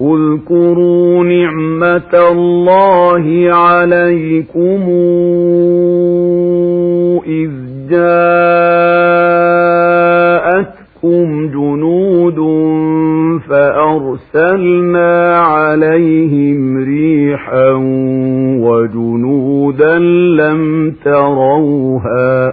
اذكروا نعمة الله عليكم إذ جاءتكم جنود فأرسلنا عليهم ريحا وجنودا لم تروها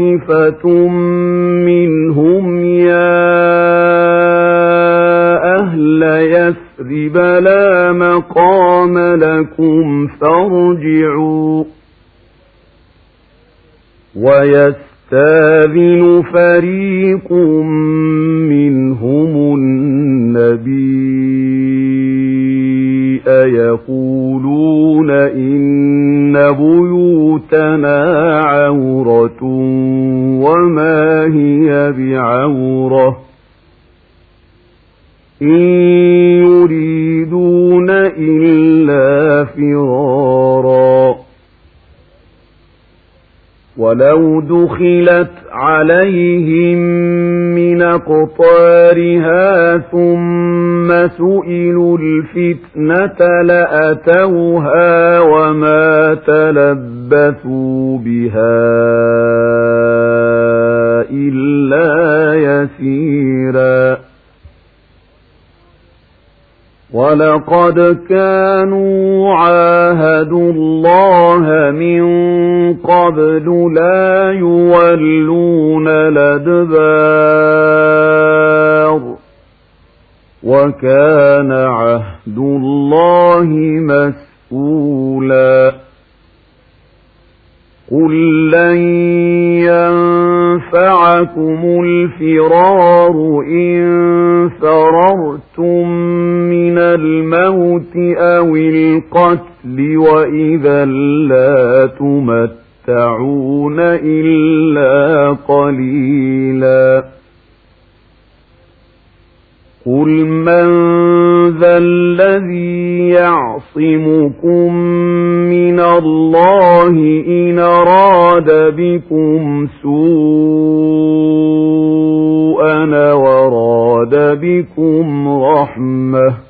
طَّائِفَةٌ مِّنْهُمْ يَا أَهْلَ يَثْرِبَ لَا مَقَامَ لَكُمْ فَارْجِعُوا. وَيَسْتَأْذِنُ فَرِيقٌ مِّنْهُمُ النَّبِيَّ يَقُولُونَ إِنَّ بُيُوتَنَا عَوْرَةٌ وَمَا هِيَ بِعَوْرَةٍ إِن يُرِيدُونَ إِلَّا فِرَارًا وَلَوْ دُخِلَتْ عَلَيْهِم مِّنْ أَقْطَارِهَا ثُمَّ سُئِلُوا الْفِتْنَةَ لَأَتَوْهَا وَمَا تَلَبَّثُوا بِهَا إِلَّا يَسِيرًا. وَلَقَدْ كَانُوا عَاهَدُوا اللَّهَ مِن قَبْلُ لَا يُوَلُّونَ الْأَدْبَارَ وَكَانَ عَهْدُ اللَّهِ مَسْئُولًا قُل لَّن يَنفَعَكُمُ الْفِرَارُ إِن فَرَرْتُم الْمَوْتِ أَوِ الْقَتْلِ وَإِذًا لَّا تُمَتَّعُونَ إِلَّا قَلِيلًا. قُلْ مَن ذَا الَّذِي يَعْصِمُكُم مِّنَ اللَّهِ إِنْ أَرَادَ بِكُمْ سُوءًا وَأَرَادَ بِكُمْ رَحْمَةً